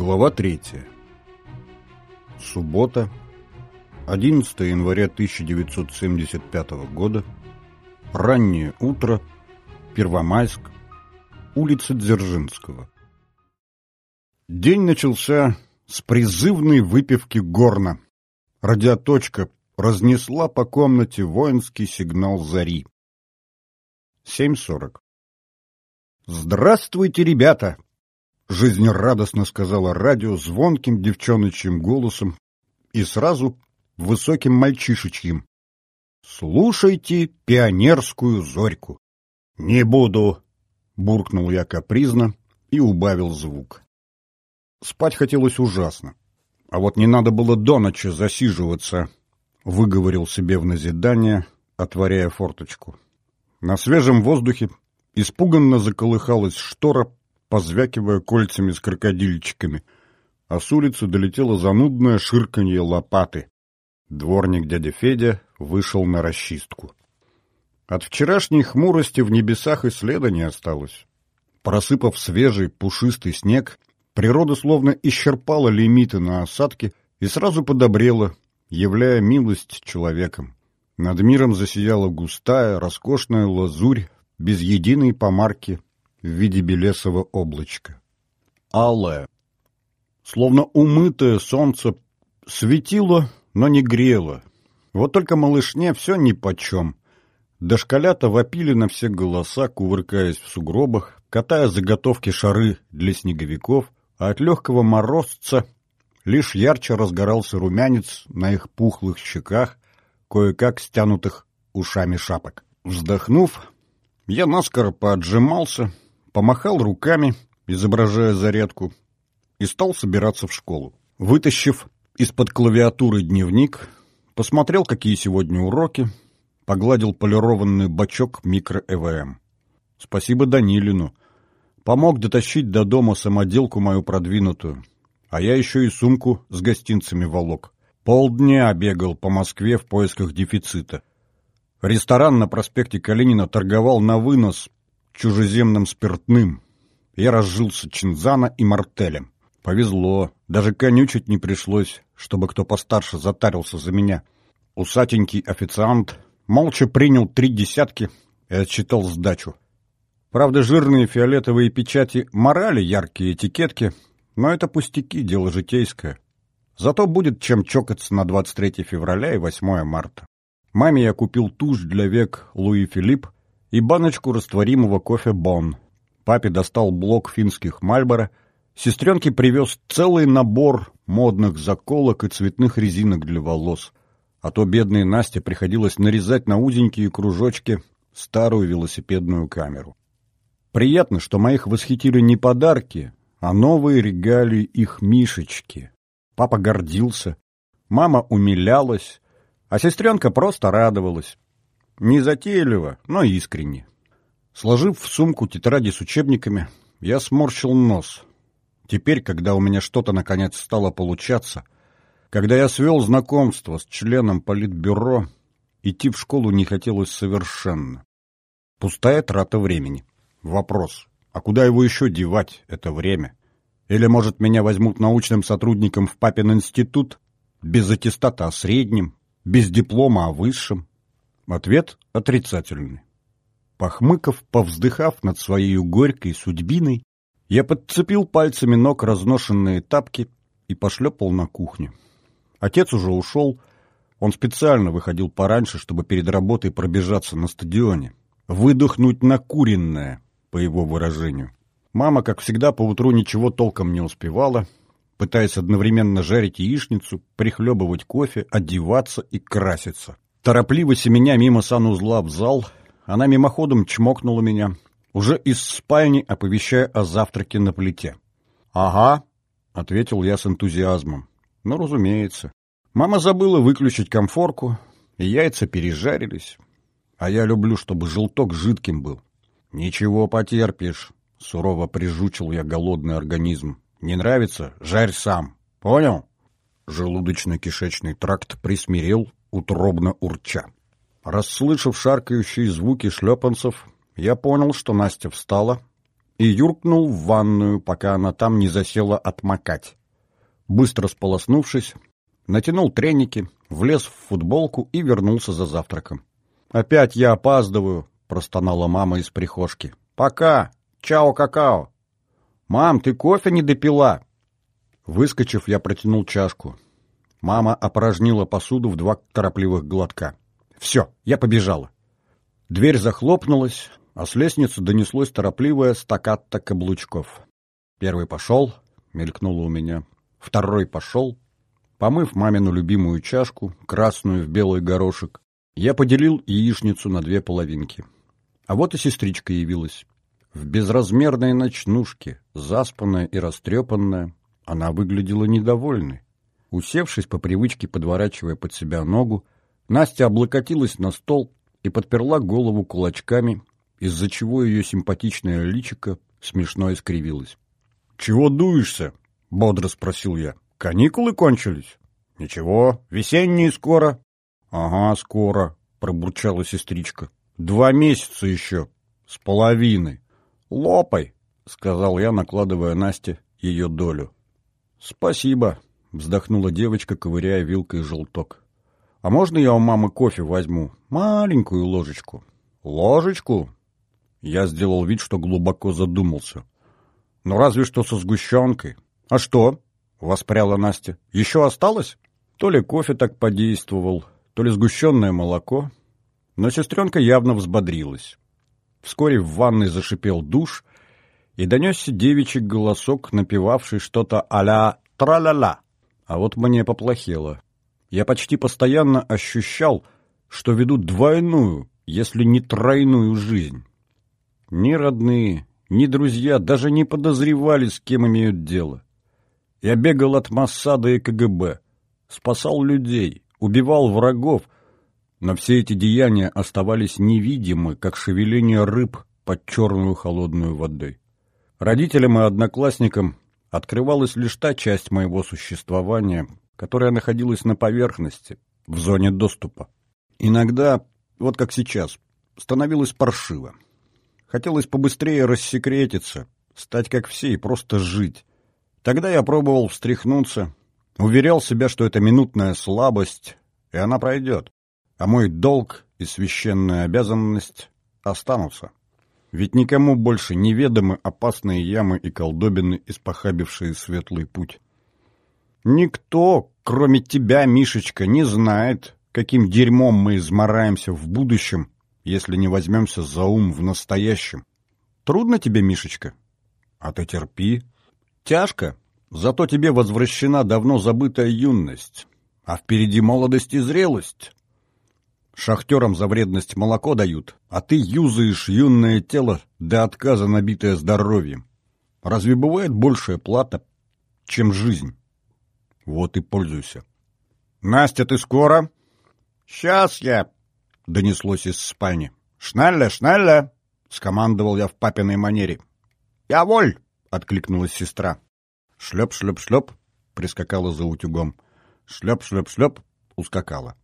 Глава 3. Суббота, 11 января 1975 года, раннее утро, Первомайск, улица Дзержинского. День начался с призывной выпивки горна. Радиоточка разнесла по комнате воинский сигнал зари. 7.40. «Здравствуйте, ребята!» Жизнерадостно сказала радио звонким девчоночьим голосом и сразу высоким мальчишечьим. «Слушайте пионерскую зорьку». «Не буду», — буркнул я капризно и убавил звук. Спать хотелось ужасно. А вот не надо было до ночи засиживаться, — выговорил себе в назидание, отворяя форточку. На свежем воздухе испуганно заколыхалась штора, позвякивая кольцами с крокодильчиками, а с улицы долетело занудное ширканье лопаты. Дворник дядя Федя вышел на расчистку. От вчерашней хмурости в небесах и следа не осталось. Просыпав свежий пушистый снег, природа словно исчерпала лимиты на осадки и сразу подобрела, являя милость человеком. Над миром засияла густая, роскошная лазурь, без единой помарки в виде белесого облачка. Алое, словно умытое солнце, светило, но не грело. Вот только малышне все нипочем. Дошколята вопили на все голоса, кувыркаясь в сугробах, катая заготовки шары для снеговиков, а от легкого морозца лишь ярче разгорался румянец на их пухлых щеках, кое-как стянутых ушами шапок. Вздохнув, я наскоро поотжимался, помахал руками, изображая зарядку, и стал собираться в школу. Вытащив из-под клавиатуры дневник, посмотрел, какие сегодня уроки, погладил полированный бачок микро-ЭВМ. Спасибо Данилину. Помог дотащить до дома самоделку мою продвинутую. А я еще и сумку с гостинцами волок. Полдня бегал по Москве в поисках дефицита. Ресторан на проспекте Калинина торговал на вынос чужеземным спиртным. Я разжился чинзана и мартелем. Повезло, даже конючить не пришлось, чтобы кто постарше затарился за меня. Усатенький официант молча принял три десятки и отсчитал сдачу. Правда, жирные фиолетовые печати морали яркие этикетки, но это пустяки, дело житейское. Зато будет чем чокаться на 23 февраля и 8 марта. Маме я купил тушь для век Луи Филипп, и баночку растворимого кофе «Бон». Папе достал блок финских «Мальборо», сестренке привез целый набор модных заколок и цветных резинок для волос. А то бедной Насте приходилось нарезать на узенькие кружочки старую велосипедную камеру. Приятно, что моих восхитили не подарки, а новые регалии их Мишечки. Папа гордился, мама умилялась, а сестренка просто радовалась. Незатейливо, но искренне. Сложив в сумку тетради с учебниками, я сморщил нос. Теперь, когда у меня что-то наконец стало получаться, когда я свел знакомство с членом политбюро, идти в школу не хотелось совершенно. Пустая трата времени. Вопрос, а куда его еще девать, это время? Или, может, меня возьмут научным сотрудником в папин институт, без аттестата о среднем, без диплома о высшем? Ответ отрицательный. Похмыков, повздыхав над своей горькой судьбиной, я подцепил пальцами ног разношенные тапки и пошлепал на кухню. Отец уже ушел, он специально выходил пораньше, чтобы перед работой пробежаться на стадионе. Выдохнуть накуренное, по его выражению. Мама, как всегда, поутру ничего толком не успевала, пытаясь одновременно жарить яичницу, прихлебывать кофе, одеваться и краситься. Торопливо семеня мимо санузла в зал, она мимоходом чмокнула меня, уже из спальни оповещая о завтраке на плите. «Ага», — ответил я с энтузиазмом. «Ну, разумеется. Мама забыла выключить комфорку, и яйца пережарились. А я люблю, чтобы желток жидким был». «Ничего потерпишь», — сурово прижучил я голодный организм. «Не нравится? Жарь сам. Понял?» Желудочно-кишечный тракт присмирел, утробно урча. Расслышав шаркающие звуки шлепанцев, я понял, что Настя встала и юркнул в ванную, пока она там не засела отмокать. Быстро сполоснувшись, натянул треники, влез в футболку и вернулся за завтраком. «Опять я опаздываю», — простонала мама из прихожки. «Пока! Чао-какао!» «Мам, ты кофе не допила?» Выскочив, я протянул чашку. Мама опорожнила посуду в два торопливых глотка. «Все, я побежала». Дверь захлопнулась, а с лестницы донеслось торопливое стаккато каблучков. Первый пошел, мелькнуло у меня. Второй пошел. Помыв мамину любимую чашку, красную в белый горошек, я поделил яичницу на две половинки. А вот и сестричка явилась. В безразмерной ночнушке, заспанная и растрепанная, она выглядела недовольной. Усевшись по привычке, подворачивая под себя ногу, Настя облокотилась на стол и подперла голову кулачками, из-за чего ее симпатичное личико смешно искривилось. «Чего дуешься?» — бодро спросил я. «Каникулы кончились?» «Ничего, весенние скоро». «Ага, скоро», — пробурчала сестричка. «Два месяца еще, с половиной». «Лопай», — сказал я, накладывая Насте ее долю. «Спасибо», — вздохнула девочка, ковыряя вилкой желток. «А можно я у мамы кофе возьму? Маленькую ложечку». «Ложечку?» Я сделал вид, что глубоко задумался. «Ну, разве что со сгущенкой». «А что?» — воспряла Настя. «Еще осталось?» То ли кофе так подействовал, то ли сгущенное молоко. Но сестренка явно взбодрилась. Вскоре в ванной зашипел душ, и донесся девичий голосок, напевавший что-то а-ля «тра-ля-ля». А вот мне поплохело. Я почти постоянно ощущал, что веду двойную, если не тройную жизнь. Ни родные, ни друзья даже не подозревали, с кем имеют дело. Я бегал от Моссада и КГБ, спасал людей, убивал врагов, но все эти деяния оставались невидимы, как шевеление рыб под черную холодную водой. Родителям и одноклассникам открывалась лишь та часть моего существования, которая находилась на поверхности, в зоне доступа. Иногда, вот как сейчас, становилось паршиво. Хотелось побыстрее рассекретиться, стать как все и просто жить. Тогда я пробовал встряхнуться, уверял себя, что это минутная слабость, и она пройдет, а мой долг и священная обязанность останутся. Ведь никому больше неведомы опасные ямы и колдобины, испохабившие светлый путь. Никто, кроме тебя, Мишечка, не знает, каким дерьмом мы измораемся в будущем, если не возьмемся за ум в настоящем. Трудно тебе, Мишечка? А ты терпи. Тяжко, зато тебе возвращена давно забытая юность, а впереди молодость и зрелость. Шахтерам за вредность молоко дают, а ты юзаешь юное тело до отказа набитое здоровьем. Разве бывает большая плата, чем жизнь? Вот и пользуйся. «Настя, ты скоро?» «Сейчас я!» — донеслось из спальни. «Шнелле, шнелле!» — скомандовал я в папиной манере. «Я воль!» — откликнулась сестра. «Шлеп-шлеп-шлеп!» — прискакала за утюгом. «Шлеп-шлеп-шлеп!» — ускакала.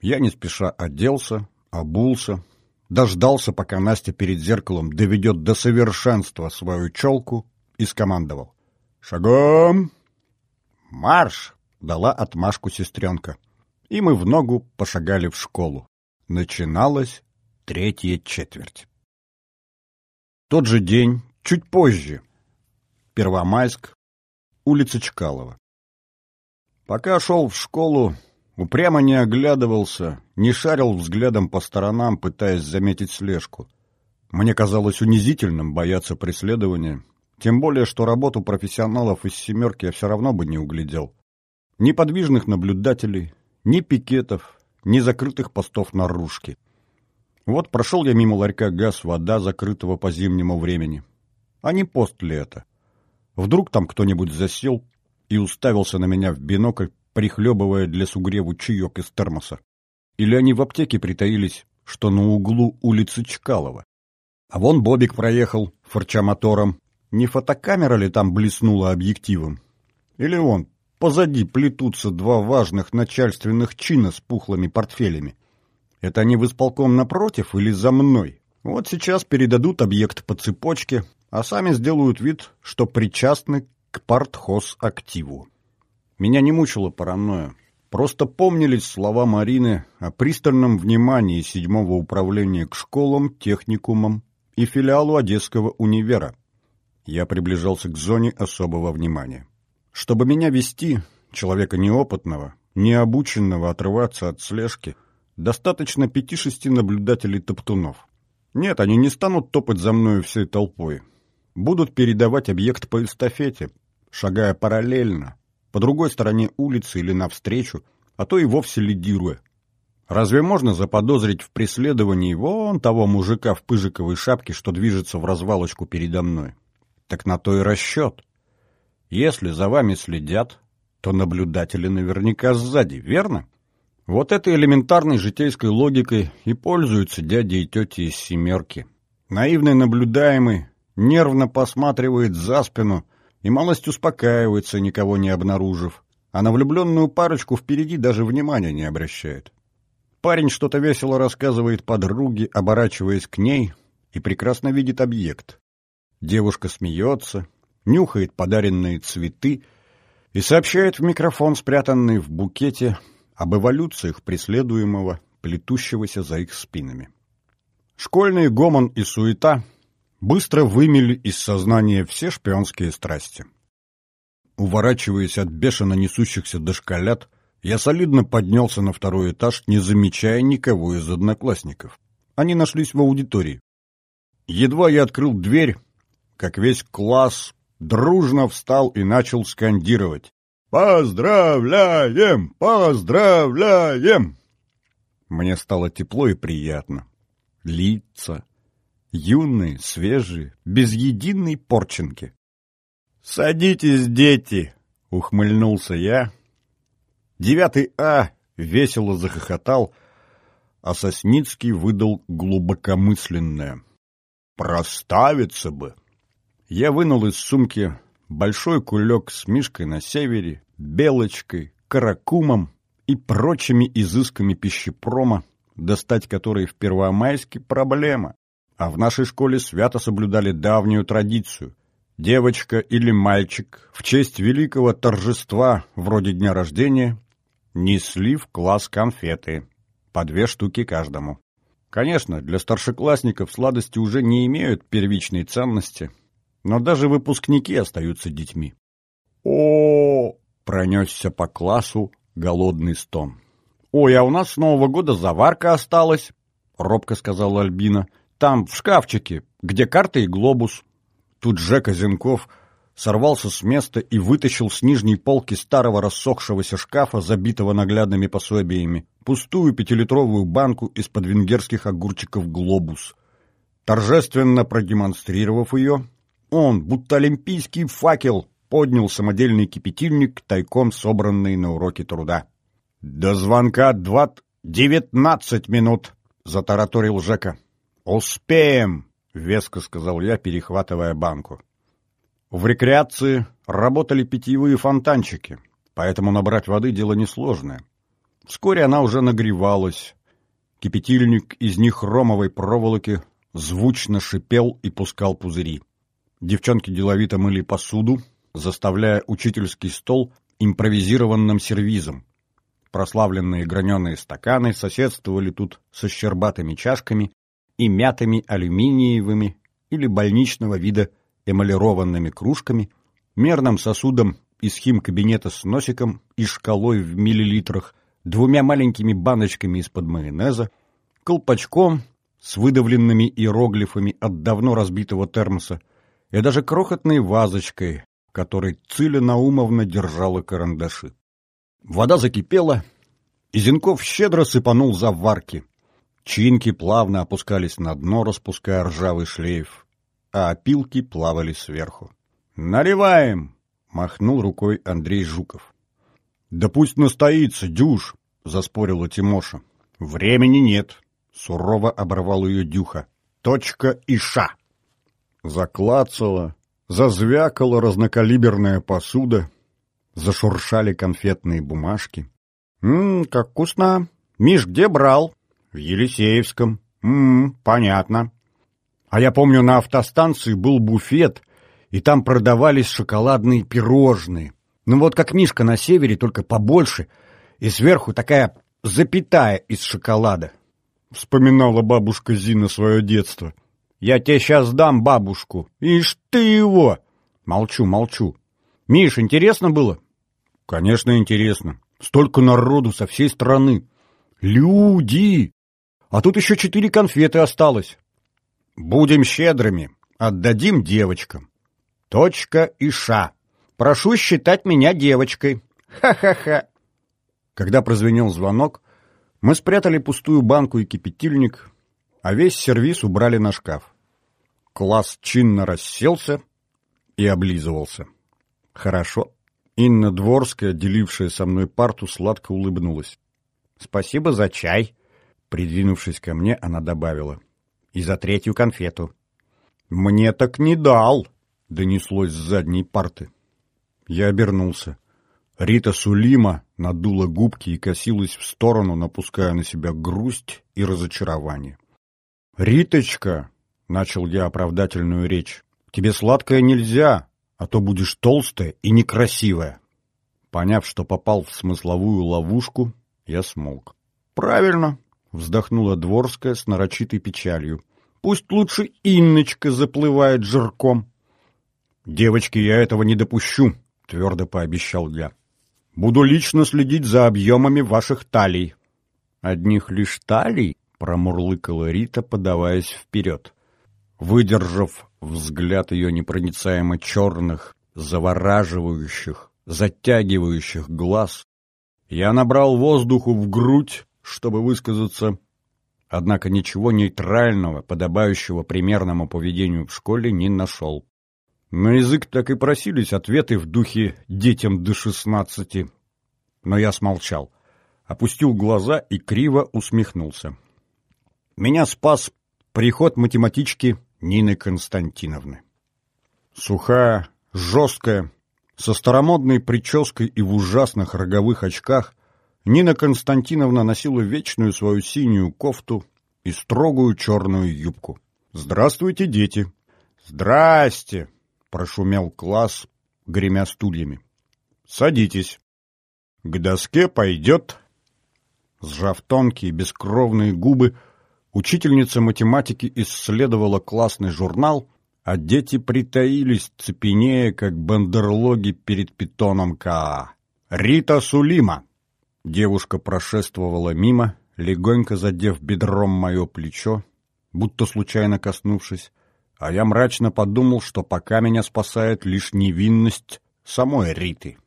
Я не спеша оделся, обулся, дождался, пока Настя перед зеркалом доведет до совершенства свою челку и скомандовал. «Шагом!» «Марш!» — дала отмашку сестренка. И мы в ногу пошагали в школу. Начиналась третья четверть. Тот же день, чуть позже. Первомайск, улица Чкалова. Пока шел в школу, Упрямо не оглядывался, не шарил взглядом по сторонам, пытаясь заметить слежку. Мне казалось унизительным бояться преследования, тем более, что работу профессионалов из «семерки» я все равно бы не углядел. Ни подвижных наблюдателей, ни пикетов, ни закрытых постов наружки. Вот прошел я мимо ларька газ-вода, закрытого по зимнему времени. А не пост ли это? Вдруг там кто-нибудь засел и уставился на меня в бинокль, прихлебывая для сугреву чаек из термоса. Или они в аптеке притаились, что на углу улицы Чкалова. А вон Бобик проехал, форча мотором. Не фотокамера ли там блеснула объективом? Или он, позади плетутся два важных начальственных чина с пухлыми портфелями? Это они в исполком напротив или за мной? Вот сейчас передадут объект по цепочке, а сами сделают вид, что причастны к партхоз-активу. Меня не мучила паранойя. Просто помнились слова Марины о пристальном внимании седьмого управления к школам, техникумам и филиалу Одесского универа. Я приближался к зоне особого внимания. Чтобы меня вести, человека неопытного, необученного отрываться от слежки, достаточно пяти-шести наблюдателей-топтунов. Нет, они не станут топать за мною всей толпой. Будут передавать объект по эстафете, шагая параллельно, по другой стороне улицы или навстречу, а то и вовсе лидируя. Разве можно заподозрить в преследовании вон того мужика в пыжиковой шапке, что движется в развалочку передо мной? Так на то и расчет. Если за вами следят, то наблюдатели наверняка сзади, верно? Вот этой элементарной житейской логикой и пользуются дяди и тети из «семерки». Наивный наблюдаемый нервно посматривает за спину – и малость успокаивается, никого не обнаружив, а на влюбленную парочку впереди даже внимания не обращает. Парень что-то весело рассказывает подруге, оборачиваясь к ней, и прекрасно видит объект. Девушка смеется, нюхает подаренные цветы и сообщает в микрофон, спрятанный в букете, об эволюциях преследуемого, плетущегося за их спинами. Школьный гомон и суета быстро вымели из сознания все шпионские страсти. Уворачиваясь от бешено несущихся дошколят, я солидно поднялся на второй этаж, не замечая никого из одноклассников. Они нашлись в аудитории. Едва я открыл дверь, как весь класс дружно встал и начал скандировать. «Поздравляем! Поздравляем!» Мне стало тепло и приятно. Лица, юные, свежие, без единой порченки. «Садитесь, дети!» — ухмыльнулся я. Девятый А весело захохотал, а Сосницкий выдал глубокомысленное. «Проставиться бы!» Я вынул из сумки большой кулек с мишкой на севере, белочкой, каракумом и прочими изысками пищепрома, достать которые в Первомайске проблема. А в нашей школе свято соблюдали давнюю традицию. Девочка или мальчик в честь великого торжества, вроде дня рождения, несли в класс конфеты. По две штуки каждому. Конечно, для старшеклассников сладости уже не имеют первичной ценности, но даже выпускники остаются детьми. О, пронесся по классу голодный стон. «Ой, а у нас с Нового года заварка осталась», — робко сказала Альбина. Там, в шкафчике, где карта и глобус. Тут Жека Зенков сорвался с места и вытащил с нижней полки старого рассохшегося шкафа, забитого наглядными пособиями, пустую пятилитровую банку из-под венгерских огурчиков «Глобус». Торжественно продемонстрировав ее, он, будто олимпийский факел, поднял самодельный кипятильник, тайком собранный на уроке труда. «До звонка двадцать девятнадцать минут!» — затараторил Жека. «Успеем!» — веско сказал я, перехватывая банку. В рекреации работали питьевые фонтанчики, поэтому набрать воды дело несложное. Вскоре она уже нагревалась. Кипятильник из нехромовой проволоки звучно шипел и пускал пузыри. Девчонки деловито мыли посуду, заставляя учительский стол импровизированным сервизом. Прославленные граненые стаканы соседствовали тут со щербатыми чашками и мятыми алюминиевыми или больничного вида эмалированными кружками, мерным сосудом из химкабинета с носиком и шкалой в миллилитрах, двумя маленькими баночками из-под майонеза, колпачком с выдавленными иероглифами от давно разбитого термоса и даже крохотной вазочкой, которой Циля Наумовна держала карандаши. Вода закипела, и Зинков щедро сыпанул заварки — Чинки плавно опускались на дно, распуская ржавый шлейф, а опилки плавали сверху. «Наливаем!» — махнул рукой Андрей Жуков. «Да пусть настоится, дюж!» — заспорила Тимоша. «Времени нет!» — сурово оборвал ее Дюха. «Точка и ша!» Заклацала, зазвякала разнокалиберная посуда, зашуршали конфетные бумажки. «Ммм, как вкусно! Миш, где брал?» В Елисеевском. М, -м понятно. А я помню, на автостанции был буфет, и там продавались шоколадные пирожные. Ну вот как Мишка на севере, только побольше, и сверху такая запятая из шоколада. Вспоминала бабушка Зина свое детство. «Я тебе сейчас дам бабушку. Ишь ты его!» Молчу, молчу. «Миш, интересно было?» «Конечно, интересно. Столько народу со всей страны. Люди! А тут еще четыре конфеты осталось. Будем щедрыми. Отдадим девочкам. Точка и ша. Прошу считать меня девочкой. Ха-ха-ха. Когда прозвенел звонок, мы спрятали пустую банку и кипятильник, а весь сервиз убрали на шкаф. Класс чинно расселся и облизывался. Хорошо. Инна Дворская, делившая со мной парту, сладко улыбнулась. «Спасибо за чай», — придвинувшись ко мне, она добавила. «И за третью конфету». «Мне так не дал», — донеслось с задней парты. Я обернулся. Рита Сулима надула губки и косилась в сторону, напуская на себя грусть и разочарование. «Риточка!» — начал я оправдательную речь. «Тебе сладкое нельзя, а то будешь толстая и некрасивая». Поняв, что попал в смысловую ловушку, я смолк. «Правильно!» — вздохнула Дворская с нарочитой печалью. «Пусть лучше Инночка заплывает жирком». «Девочки, я этого не допущу», — твердо пообещал я. «Буду лично следить за объемами ваших талий». «Одних лишь талий?» — промурлыкала Рита, подаваясь вперед. Выдержав взгляд ее непроницаемо черных, завораживающих, затягивающих глаз, я набрал воздуху в грудь, чтобы высказаться, однако ничего нейтрального, подобающего примерному поведению в школе, не нашел. На язык так и просились ответы в духе «детям до шестнадцати». Но я смолчал, опустил глаза и криво усмехнулся. Меня спас приход математички Нины Константиновны. Сухая, жесткая, со старомодной прической и в ужасных роговых очках Нина Константиновна носила вечную свою синюю кофту и строгую черную юбку. «Здравствуйте, дети!» «Здрасте!» — прошумел класс, гремя стульями. «Садитесь. К доске пойдет...» Сжав тонкие бескровные губы, учительница математики исследовала классный журнал — а дети притаились, цепенея, как бандерлоги перед питоном Каа. «Рита Сулима!» Девушка прошествовала мимо, легонько задев бедром мое плечо, будто случайно коснувшись, а я мрачно подумал, что пока меня спасает лишь невинность самой Риты.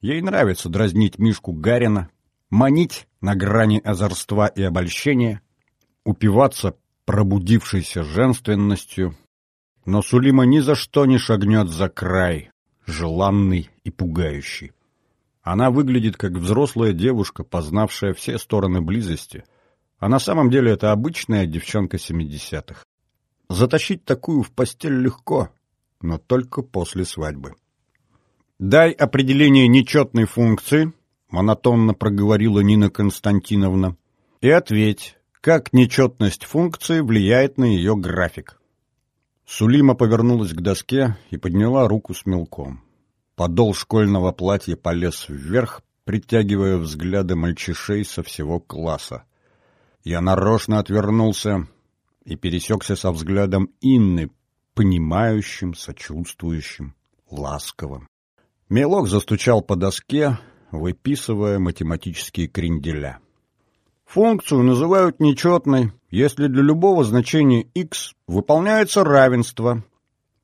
Ей нравится дразнить Мишку Гарина, манить на грани озорства и обольщения, упиваться пробудившейся женственностью, но Сулима ни за что не шагнет за край, желанный и пугающий. Она выглядит как взрослая девушка, познавшая все стороны близости, а на самом деле это обычная девчонка семидесятых. Затащить такую в постель легко, но только после свадьбы. «Дай определение нечетной функции», — монотонно проговорила Нина Константиновна, «и ответь, как нечетность функции влияет на ее график». Сулима повернулась к доске и подняла руку с мелком. Подол школьного платья полез вверх, притягивая взгляды мальчишей со всего класса. Я нарочно отвернулся и пересекся со взглядом Инны, понимающим, сочувствующим, ласковым. Мелок застучал по доске, выписывая математические кренделя. Функцию называют нечетной, если для любого значения x выполняется равенство.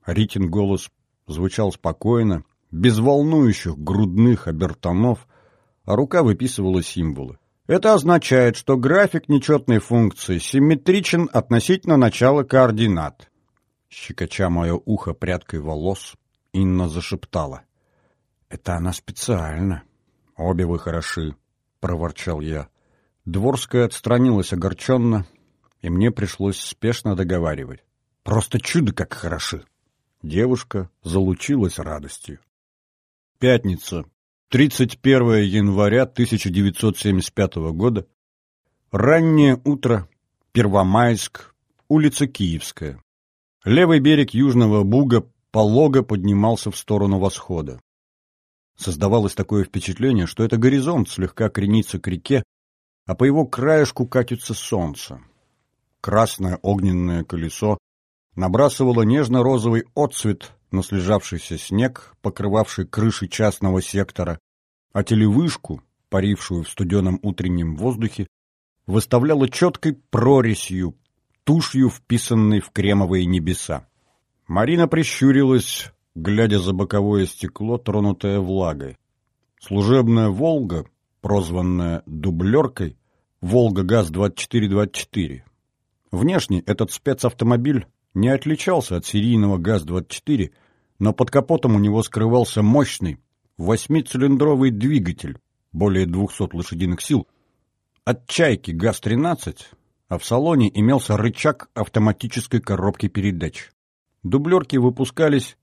Ритин голос звучал спокойно, без волнующих грудных обертонов, а рука выписывала символы. Это означает, что график нечетной функции симметричен относительно начала координат. Щекоча мое ухо прядкой волос, Инна зашептала. «Это она специально». «Обе вы хороши», — проворчал я. Дворская отстранилась огорченно, и мне пришлось спешно договаривать. «Просто чудо как хороши!» Девушка залучилась радостью. Пятница, 31 января 1975 года. Раннее утро, Первомайск, улица Киевская. Левый берег Южного Буга полого поднимался в сторону восхода. Создавалось такое впечатление, что это горизонт слегка кренится к реке, а по его краешку катится солнце. Красное огненное колесо набрасывало нежно-розовый отцвет на слежавшийся снег, покрывавший крыши частного сектора, а телевышку, парившую в студеном утреннем воздухе, выставляла четкой прорезью, тушью, вписанной в кремовые небеса. Марина прищурилась, глядя за боковое стекло, тронутое влагой. Служебная «Волга», прозванная «дублеркой», «Волга ГАЗ-2424». Внешне этот спецавтомобиль не отличался от серийного ГАЗ-24, но под капотом у него скрывался мощный восьмицилиндровый двигатель, более 200 лошадиных сил, от «Чайки» ГАЗ-13, а в салоне имелся рычаг автоматической коробки передач. Дублерки выпускались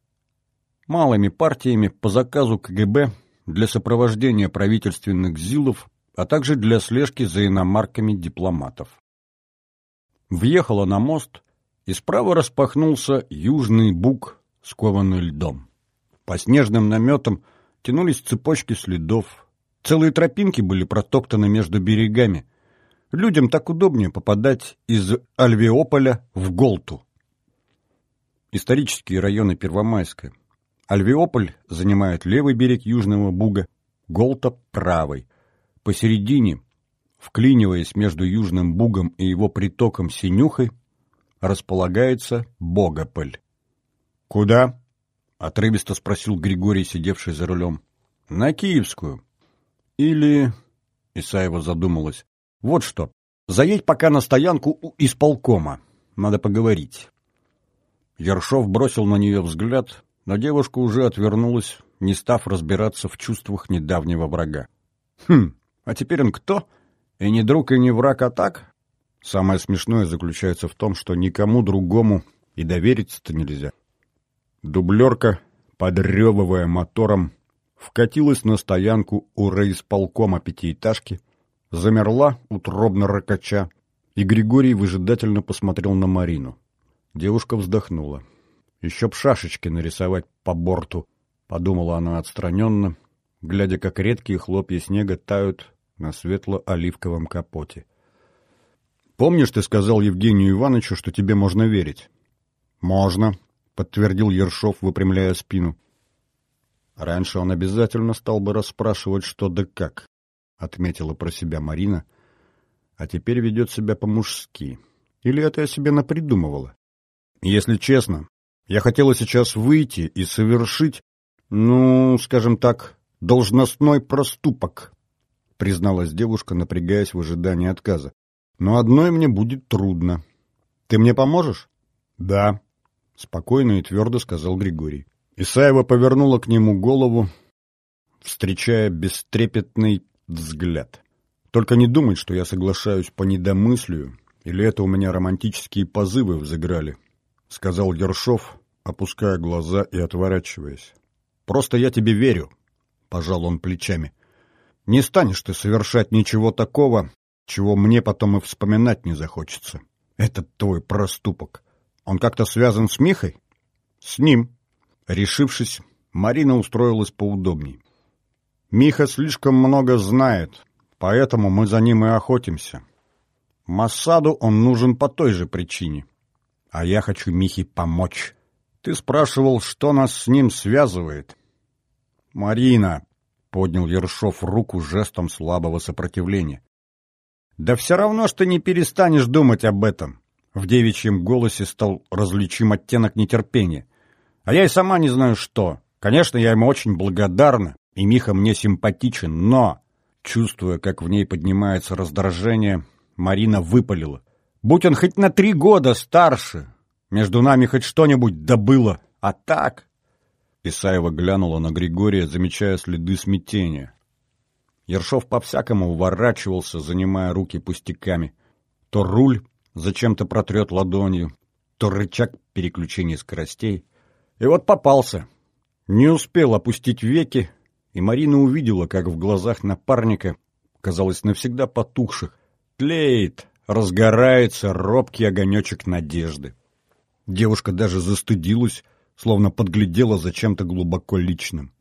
малыми партиями по заказу КГБ для сопровождения правительственных ЗИЛов, а также для слежки за иномарками дипломатов. Въехала на мост, и справа распахнулся южный бук, скованный льдом. По снежным наметам тянулись цепочки следов. Целые тропинки были протоптаны между берегами. Людям так удобнее попадать из Альвеополя в Голту. Исторические районы Первомайска. Альвеополь занимает левый берег Южного Буга, Голта – правый. Посередине, вклиниваясь между Южным Бугом и его притоком Синюхой, располагается Богополь. «Куда?» — отрывисто спросил Григорий, сидевший за рулем. «На Киевскую». «Или...» — Исаева задумалась. «Вот что. Заедь пока на стоянку у исполкома. Надо поговорить». Ершов бросил на нее взгляд, но девушка уже отвернулась, не став разбираться в чувствах недавнего врага. «Хм, а теперь он кто? И не друг, и не враг, а так?» Самое смешное заключается в том, что никому другому и довериться-то нельзя. Дублерка, подрёвывая мотором, вкатилась на стоянку у райисполкома пятиэтажки, замерла, утробно ракача, и Григорий выжидательно посмотрел на Марину. Девушка вздохнула. Еще б шашечки нарисовать по борту, подумала она отстраненно, глядя, как редкие хлопья снега тают на светло-оливковом капоте. «Помнишь, ты сказал Евгению Ивановичу, что тебе можно верить?» «Можно», — подтвердил Ершов, выпрямляя спину. «Раньше он обязательно стал бы расспрашивать, что да как», — отметила про себя Марина, «а теперь ведет себя по-мужски. Или это я себе напридумывала? Если честно, я хотела сейчас выйти и совершить, ну, скажем так, должностной проступок, призналась девушка, напрягаясь в ожидании отказа. Но одной мне будет трудно. Ты мне поможешь? Да, спокойно и твердо сказал Григорий. Исаева повернула к нему голову, встречая бестрепетный взгляд. Только не думай, что я соглашаюсь по недомыслию, или это у меня романтические позывы взыграли, — сказал Ершов, опуская глаза и отворачиваясь. «Просто я тебе верю», — пожал он плечами. «Не станешь ты совершать ничего такого, чего мне потом и вспоминать не захочется. Этот твой проступок, он как-то связан с Михой?» «С ним». Решившись, Марина устроилась поудобней. «Миха слишком много знает, поэтому мы за ним и охотимся. Массаду он нужен по той же причине. А я хочу Михе помочь». Ты спрашивал, что нас с ним связывает. Марина, поднял Ершов руку жестом слабого сопротивления. Да все равно, что не перестанешь думать об этом. В девичьем голосе стал различим оттенок нетерпения. А я и сама не знаю что. Конечно, я ему очень благодарна, и Миха мне симпатичен, но, чувствуя, как в ней поднимается раздражение, Марина выпалила. Будь он хоть на три года старше, между нами хоть что-нибудь добыло, а так...» Исаева глянула на Григория, замечая следы смятения. Ершов по-всякому уворачивался, занимая руки пустяками. То руль зачем-то протрет ладонью, то рычаг переключения скоростей. И вот попался. Не успел опустить веки, и Марина увидела, как в глазах напарника, казалось, навсегда потухших, тлеет, разгорается робкий огонечек надежды. Девушка даже застыдилась, словно подглядела за чем-то глубоко личным.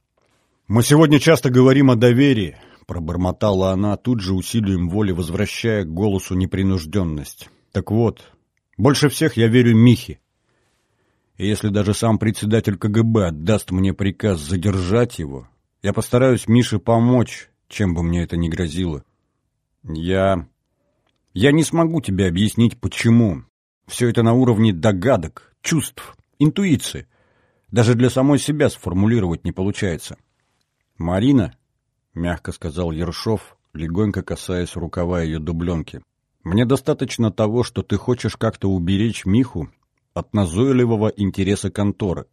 «Мы сегодня часто говорим о доверии», — пробормотала она, тут же усилием воли возвращая голосу непринужденность. «Так вот, больше всех я верю Михе. И если даже сам председатель КГБ отдаст мне приказ задержать его, я постараюсь Мише помочь, чем бы мне это ни грозило. Я... я не смогу тебе объяснить, почему. Все это на уровне догадок, чувств, интуиции. Даже для самой себя сформулировать не получается. «Марина», — мягко сказал Ершов, легонько касаясь рукава ее дубленки, «мне достаточно того, что ты хочешь как-то уберечь Миху от назойливого интереса конторы.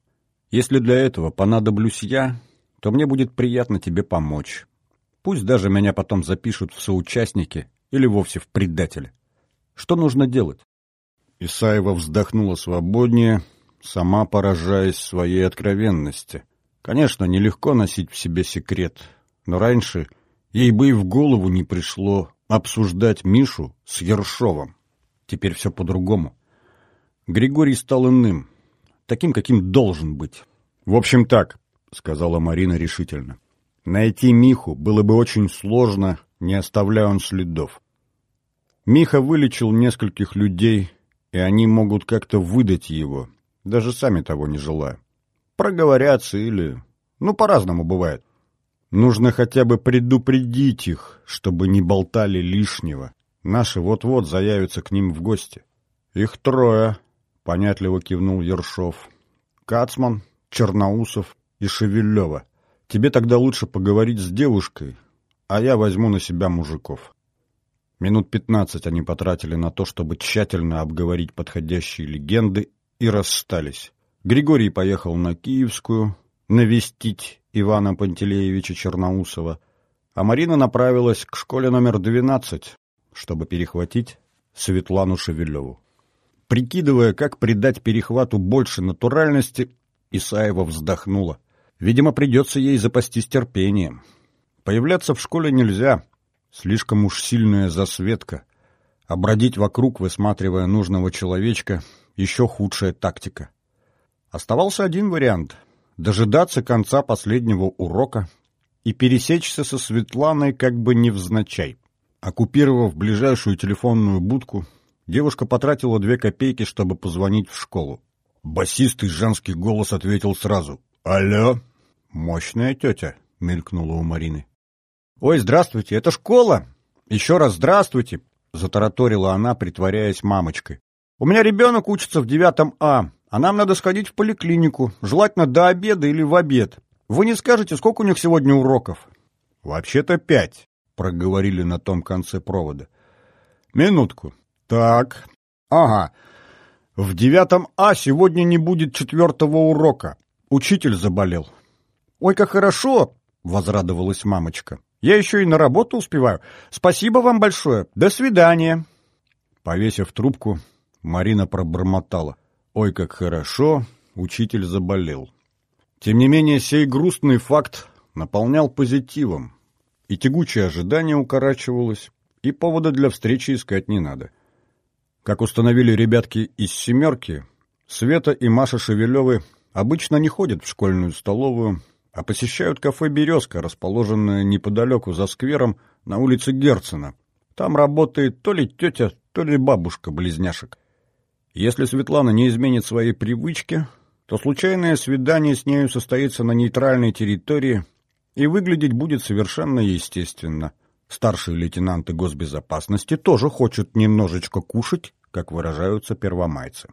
Если для этого понадоблюсь я, то мне будет приятно тебе помочь. Пусть даже меня потом запишут в соучастники или вовсе в предатели. Что нужно делать?» Исаева вздохнула свободнее, сама поражаясь своей откровенности. Конечно, нелегко носить в себе секрет, но раньше ей бы и в голову не пришло обсуждать Мишу с Ершовым. Теперь все по-другому. Григорий стал иным, таким, каким должен быть. «В общем так», — сказала Марина решительно. «Найти Миху было бы очень сложно, не оставляя он следов. Миха вылечил нескольких людей, и они могут как-то выдать его, даже сами того не желая. Проговорятся или... Ну, по-разному бывает. Нужно хотя бы предупредить их, чтобы не болтали лишнего. Наши вот-вот заявятся к ним в гости. Их трое, — понятливо кивнул Ершов. Кацман, Черноусов и Шевелева. Тебе тогда лучше поговорить с девушкой, а я возьму на себя мужиков. Минут пятнадцать они потратили на то, чтобы тщательно обговорить подходящие легенды, и расстались. Григорий поехал на Киевскую навестить Ивана Пантелеевича Черноусова, а Марина направилась к школе номер 12, чтобы перехватить Светлану Шевелеву. Прикидывая, как придать перехвату больше натуральности, Исаева вздохнула. Видимо, придется ей запастись терпением. Появляться в школе нельзя — Слишком уж сильная засветка. А бродить вокруг, высматривая нужного человечка, еще худшая тактика. Оставался один вариант — дожидаться конца последнего урока и пересечься со Светланой как бы невзначай. Оккупировав ближайшую телефонную будку, девушка потратила две копейки, чтобы позвонить в школу. Басистый женский голос ответил сразу. «Алло!» «Мощная тетя», — мелькнула у Марины. «Ой, здравствуйте, это школа!» «Еще раз здравствуйте!» — затараторила она, притворяясь мамочкой. «У меня ребенок учится в девятом А, а нам надо сходить в поликлинику, желательно до обеда или в обед. Вы не скажете, сколько у них сегодня уроков?» «Вообще-то пять», — проговорили на том конце провода. «Минутку. Так. Ага. В девятом А сегодня не будет четвертого урока. Учитель заболел». «Ой, как хорошо!» — возрадовалась мамочка. Я еще и на работу успеваю. Спасибо вам большое. До свидания. Повесив трубку, Марина пробормотала. Ой, как хорошо, учитель заболел. Тем не менее, сей грустный факт наполнял позитивом. И тягучее ожидание укорачивалось, и повода для встречи искать не надо. Как установили ребятки из «семерки», Света и Маша Шевелевы обычно не ходят в школьную столовую, а посещают кафе «Березка», расположенное неподалеку за сквером на улице Герцена. Там работает то ли тетя, то ли бабушка близняшек. Если Светлана не изменит свои привычки, то случайное свидание с нею состоится на нейтральной территории и выглядеть будет совершенно естественно. Старшие лейтенанты госбезопасности тоже хочет немножечко кушать, как выражаются первомайцы.